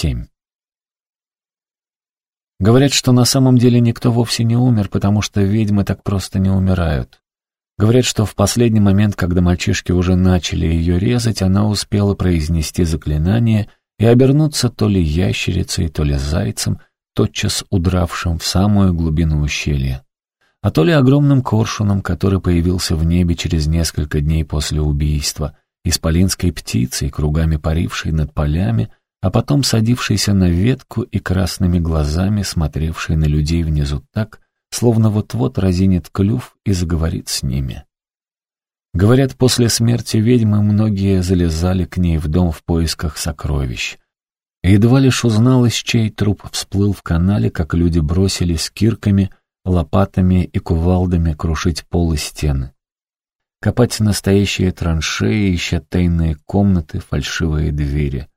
7. Говорят, что на самом деле никто вовсе не умер, потому что ведьмы так просто не умирают. Говорят, что в последний момент, когда мальчишки уже начали ее резать, она успела произнести заклинание и обернуться то ли ящерицей, то ли зайцем, тотчас удравшим в самую глубину ущелья, а то ли огромным коршуном, который появился в небе через несколько дней после убийства, исполинской птицей, кругами парившей над полями, а потом садившийся на ветку и красными глазами смотревший на людей внизу так, словно вот-вот разинет клюв и заговорит с ними. Говорят, после смерти ведьмы многие залезали к ней в дом в поисках сокровищ. едва лишь узналось, чей труп всплыл в канале, как люди бросились кирками, лопатами и кувалдами крушить пол и стены. Копать настоящие траншеи, ища тайные комнаты, фальшивые двери.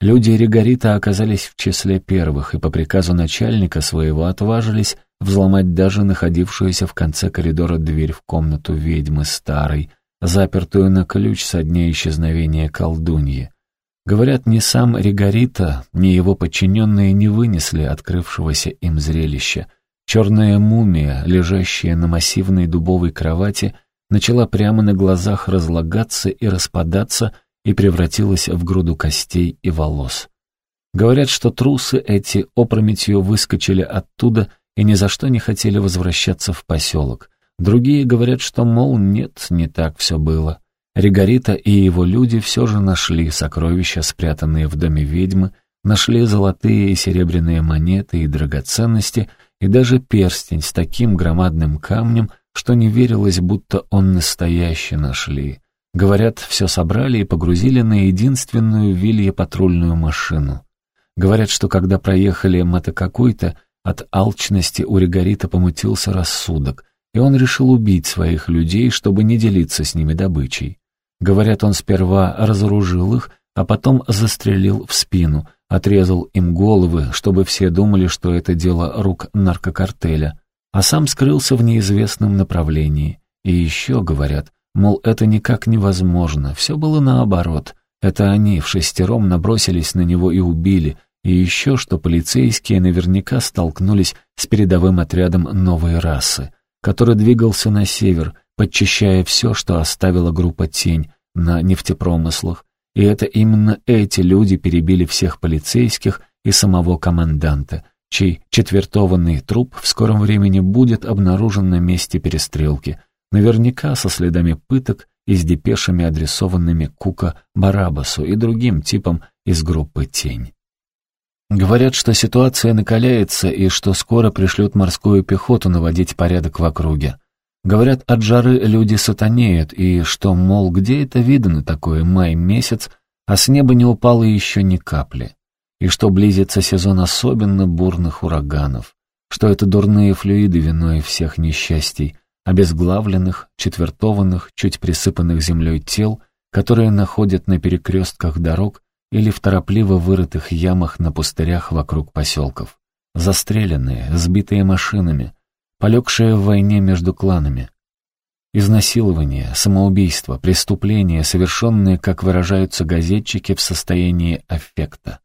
Люди Ригорита оказались в числе первых и по приказу начальника своего отважились взломать даже находившуюся в конце коридора дверь в комнату ведьмы старой, запертую на ключ со дня исчезновения колдуньи. Говорят, ни сам Ригорита, ни его подчиненные не вынесли открывшегося им зрелища. Черная мумия, лежащая на массивной дубовой кровати, начала прямо на глазах разлагаться и распадаться, и превратилась в груду костей и волос. Говорят, что трусы эти опрометью выскочили оттуда и ни за что не хотели возвращаться в поселок. Другие говорят, что, мол, нет, не так все было. Ригорита и его люди все же нашли сокровища, спрятанные в доме ведьмы, нашли золотые и серебряные монеты и драгоценности, и даже перстень с таким громадным камнем, что не верилось, будто он настоящий нашли. Говорят, все собрали и погрузили на единственную вилье патрульную машину. Говорят, что когда проехали мотокакой-то, от алчности у Ригорита помутился рассудок, и он решил убить своих людей, чтобы не делиться с ними добычей. Говорят, он сперва разоружил их, а потом застрелил в спину, отрезал им головы, чтобы все думали, что это дело рук наркокартеля, а сам скрылся в неизвестном направлении. И еще, говорят, Мол, это никак невозможно, все было наоборот. Это они в шестером набросились на него и убили, и еще что полицейские наверняка столкнулись с передовым отрядом новой расы, который двигался на север, подчищая все, что оставила группа «Тень» на нефтепромыслах. И это именно эти люди перебили всех полицейских и самого команданта, чей четвертованный труп в скором времени будет обнаружен на месте перестрелки, Наверняка со следами пыток и с депешами, адресованными Кука Барабасу и другим типам из группы «Тень». Говорят, что ситуация накаляется и что скоро пришлют морскую пехоту наводить порядок в округе. Говорят, от жары люди сатанеют, и что, мол, где это видно такое май месяц, а с неба не упало еще ни капли, и что близится сезон особенно бурных ураганов, что это дурные флюиды виной всех несчастий, обезглавленных, четвертованных, чуть присыпанных землей тел, которые находят на перекрестках дорог или в торопливо вырытых ямах на пустырях вокруг поселков. Застреленные, сбитые машинами, полегшие в войне между кланами. Изнасилование, самоубийство, преступления, совершенные, как выражаются газетчики, в состоянии аффекта.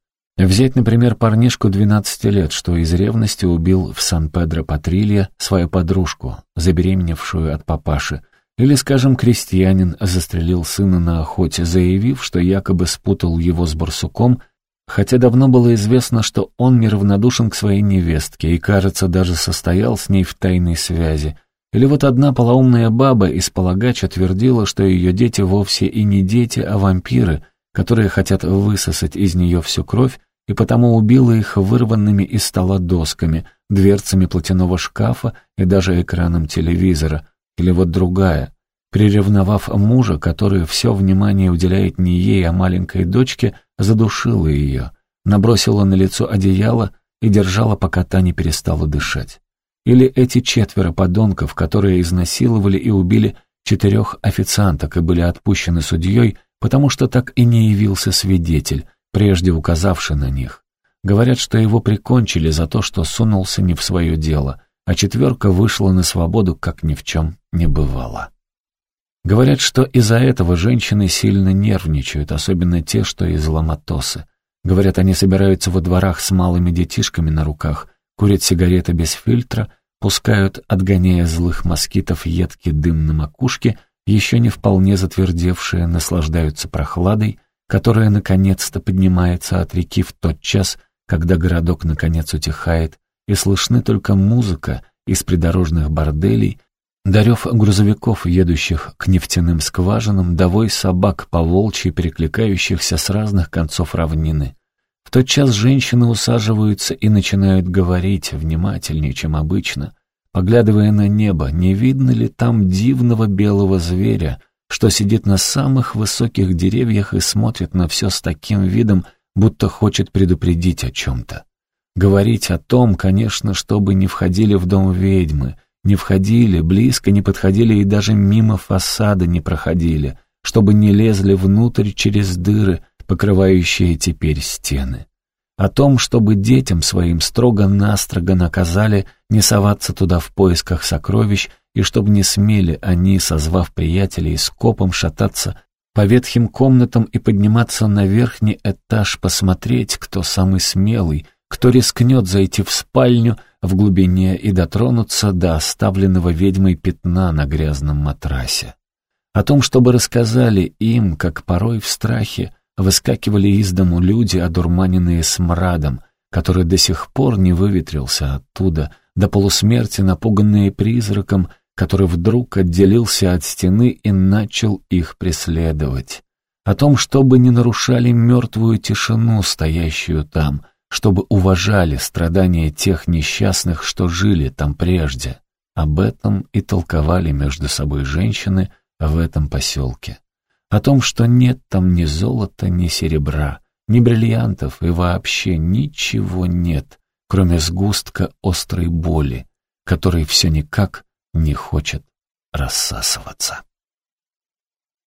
Взять, например, парнишку 12 лет, что из ревности убил в Сан-Педро-Патрилья свою подружку, забеременевшую от папаши, или, скажем, крестьянин застрелил сына на охоте, заявив, что якобы спутал его с барсуком, хотя давно было известно, что он неравнодушен к своей невестке и, кажется, даже состоял с ней в тайной связи. Или вот одна полоумная баба из Полагача твердила, что ее дети вовсе и не дети, а вампиры, которые хотят высосать из нее всю кровь, и потому убила их вырванными из стола досками, дверцами платяного шкафа и даже экраном телевизора. Или вот другая, приревновав мужа, который все внимание уделяет не ей, а маленькой дочке, задушила ее, набросила на лицо одеяло и держала, пока та не перестала дышать. Или эти четверо подонков, которые изнасиловали и убили четырех официанток и были отпущены судьей, потому что так и не явился свидетель, прежде указавший на них. Говорят, что его прикончили за то, что сунулся не в свое дело, а четверка вышла на свободу, как ни в чем не бывало. Говорят, что из-за этого женщины сильно нервничают, особенно те, что из Ламатосы. Говорят, они собираются во дворах с малыми детишками на руках, курят сигареты без фильтра, пускают, отгоняя злых москитов, едкий дым на макушке, еще не вполне затвердевшие, наслаждаются прохладой, которая наконец-то поднимается от реки в тот час, когда городок наконец утихает, и слышны только музыка из придорожных борделей, дарев грузовиков, едущих к нефтяным скважинам, довой собак по волчьи, перекликающихся с разных концов равнины. В тот час женщины усаживаются и начинают говорить внимательнее, чем обычно, поглядывая на небо, не видно ли там дивного белого зверя, что сидит на самых высоких деревьях и смотрит на все с таким видом, будто хочет предупредить о чем-то. Говорить о том, конечно, чтобы не входили в дом ведьмы, не входили, близко не подходили и даже мимо фасада не проходили, чтобы не лезли внутрь через дыры, покрывающие теперь стены. О том, чтобы детям своим строго-настрого наказали не соваться туда в поисках сокровищ, и чтобы не смели они, созвав приятелей, скопом шататься по ветхим комнатам и подниматься на верхний этаж посмотреть, кто самый смелый, кто рискнет зайти в спальню в глубине и дотронуться до оставленного ведьмой пятна на грязном матрасе. О том, чтобы рассказали им, как порой в страхе выскакивали из дому люди, одурманенные смрадом, который до сих пор не выветрился оттуда, до полусмерти напуганные призраком, который вдруг отделился от стены и начал их преследовать. О том, чтобы не нарушали мертвую тишину, стоящую там, чтобы уважали страдания тех несчастных, что жили там прежде. Об этом и толковали между собой женщины в этом поселке. О том, что нет там ни золота, ни серебра, ни бриллиантов и вообще ничего нет, кроме сгустка острой боли, который все никак не хочет рассасываться.